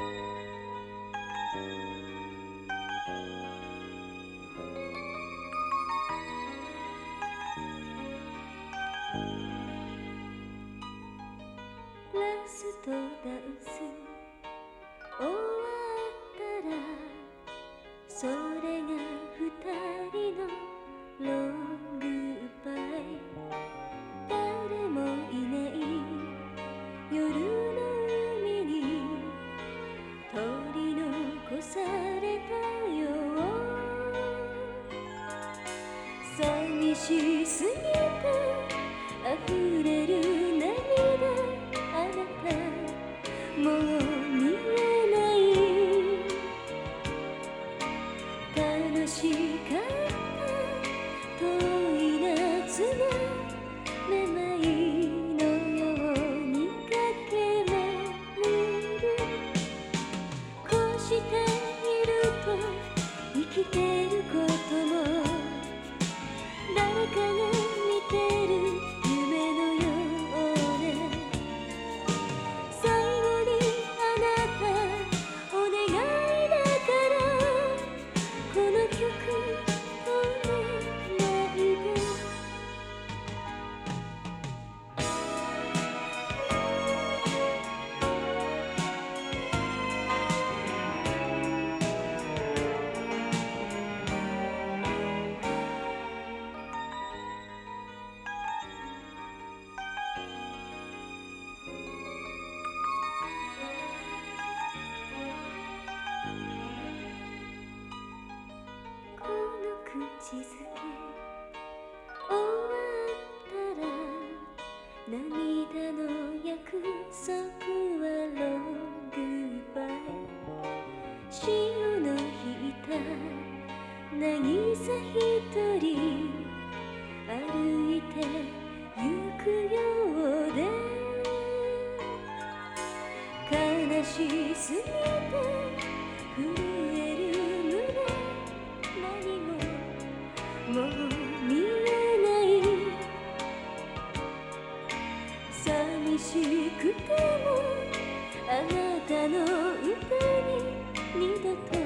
ラストダンス終わったらしすぎて溢れる涙あなた。もう見えない。楽しかった。遠い夏が終わったら涙の約束はロングバイ。潮の引いた渚一人歩いてゆくようで。悲しすぎて寂しくてもあなたの歌に二度と